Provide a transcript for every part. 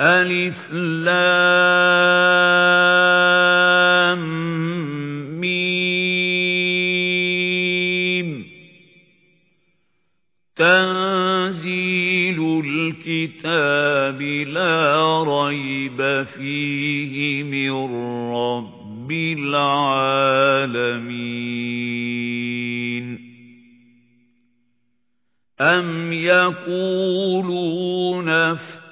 ألف لام ميم. تنزيل الكتاب لا ريب فيه من رب العالمين. أم يقولون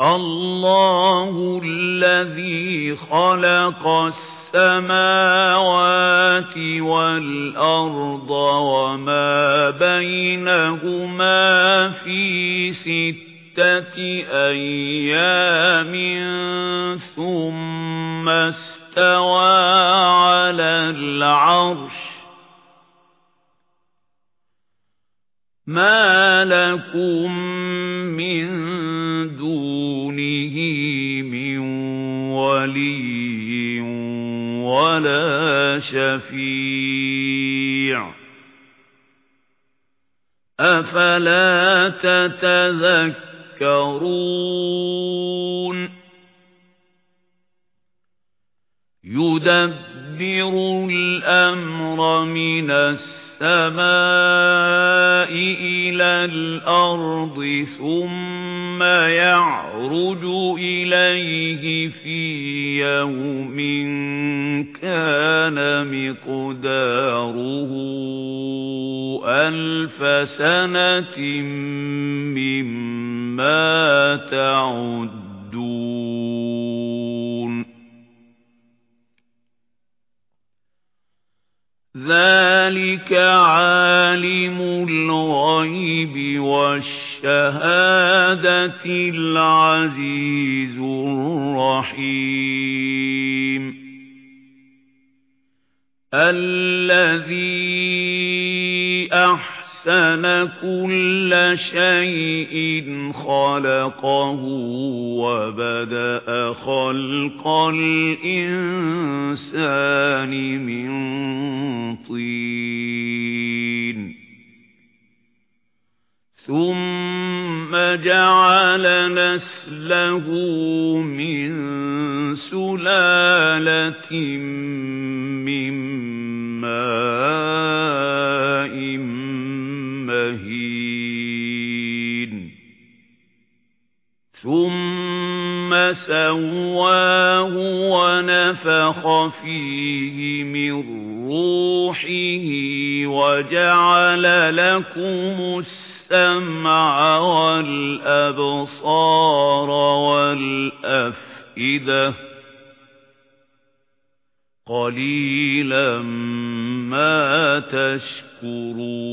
الله الذي خلق السماوات والأرض وما بينهما في ستة أيام ثم استوى على العرش. ما لكم ولي ولا شفيع. أفلا تتذكرون؟ يدبر الأمر من السماء إلى الأرض ثم يعرج إليه في يوم كان مقداره ألف سنة مما تعدون ذلك عالم الغيب والشهادة العزيز الرحيم الذي أحسن كل شيء خلقه وبدأ خلق الإنسان من طين. ثم جعل نسله من سلالة ثم سواه ونفخ فيه من روحه وجعل لكم السمع والأبصار والأفئدة قليلا ما تشكرون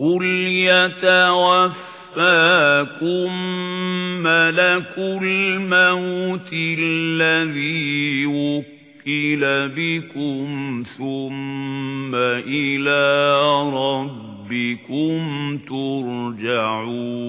قُلْ يَتَوَفَّاكُم مَّلَكُ الْمَوْتِ الَّذِي وُكِّلَ بِكُمْ ثُمَّ إِلَى رَبِّكُمْ تُرْجَعُونَ